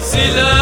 silah